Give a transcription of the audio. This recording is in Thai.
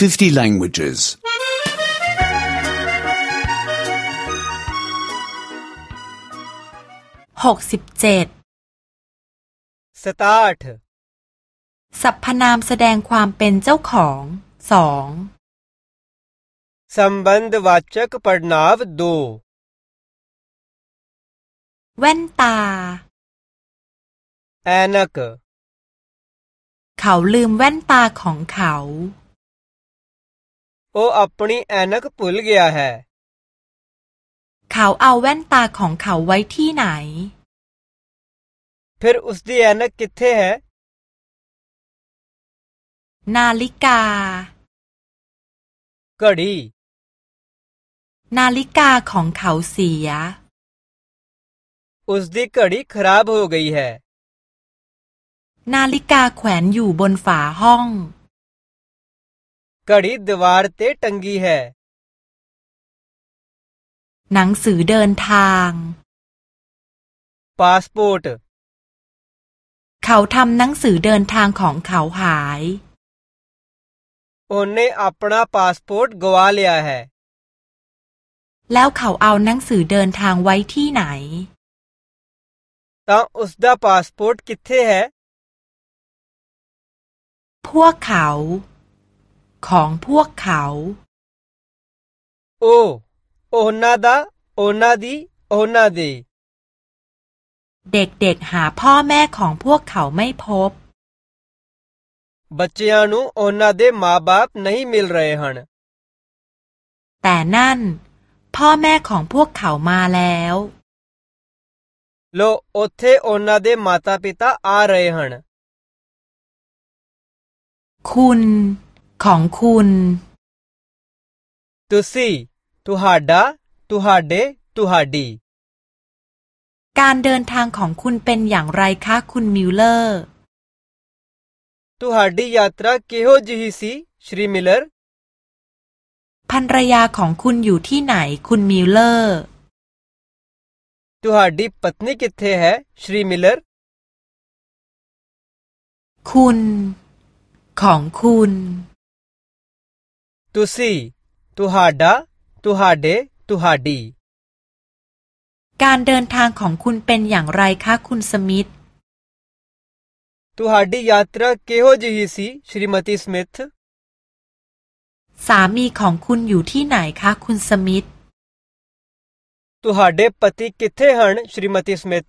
50 languages. หกสิบเจ็ด सताठ สรรพนามแสดงความเป็นเจ้าของสอง संबंधवाचक पड़नाव दो แว่นตา ऐनक เขาลืมแว่นตาของเขา ਉਹ ਆਪਣੀ ਐਨਕ ਭੁੱਲ ਗਿਆ ਹੈ เขาเอาแว่นตาของเขาไว้ที่ไหน ਫਿਰ ਉਸ ਦੀ ਐਨਕ ਕਿੱਥੇ ਹੈ นาฬิกาคดีนาฬิกาของเขาเสียਉਸਦੀ ਘੜੀ ਖਰਾਬ ਹੋ ਗਈ ਹੈ นาฬิกาแขวนอยู่บนฝาห้อง घड़ी दीवार ते टंगी है หนังสือเดินทาง पासपोर्ट เขาทำหนังสือเดินทางของเขาหาย ਉਹਨੇ ਆਪਣਾ ਪਾਸਪੋਰਟ ਗਵਾ ਲਿਆ ਹੈ แล้วเขาเอาหนังสือเดินทางไว้ที่ไหน ਤਾਂ ਉਸਦਾ ਪਾਸਪੋਰਟ ਕਿੱਥੇ ਹੈ พวกเขา ของพวกเขา ਉਹ ਉਹਨਾਂ ਦਾ ਉਹਨਾਂ ਦੀ ਉਹਨਾਂ ਦੇ เด็กๆหาพ่อแม่ของพวกเขาไม่พบ ਬੱਚਿਆਂ ਨੂੰ ਉਹਨਾਂ ਦੇ ਮਾਪੇ ਨਹੀਂ ਮਿਲ ਰਹੇ ਹਨ แต่นั่น พ่อแม่ของพวกเขามาแล้ว ਲੋ ਉੱਥੇ ਉਹਨਾਂ ਦੇ ਮਾਤਾ-ਪਿਤਾ ਆ ਰਹੇ ਹਨ คุณ ของคุณตุสีตุฮาดาตุฮาเดตุฮาดีการเดินทางของคุณเป็นอย่างไรคะคุณมิลเลอรਤੁਹਾਡੀ ਯਾਤਰਾ ਕਿਹੋ ਜਿਹੀ ਸੀ ਸ਼੍ਰੀ ਮਿਲਰ ภรรยาของคุณอยู่ที่ไหนคุณมิลเลอร์ ਤੁਹਾਡੀ ਪਤਨੀ ਕਿੱਥੇ ਹੈ ਸ਼੍ਰੀ ਮਿਲਰ คุณ ของคุณ ਤੁਸੀਂ ਤੁਹਾਡਾ ਤੁਹਾਡੇ ਤੁਹਾਡੀ การเดินทางของคุณเป็นอย่างไรคะคุณสมิธ ਤੁਹਾਡੀ ਯਾਤਰਾ ਕਿਹੋ ਜਿਹੀ ਸੀ ਸ਼੍ਰੀਮਤੀ ਸਮਿਥ สามีของคุณอยู่ที่ไหนคะคุณสมิธ ਤੁਹਾਡੇ ਪਤੀ ਕਿੱਥੇ ਹਨ ਸ਼੍ਰੀਮਤੀ ਸਮਿਥ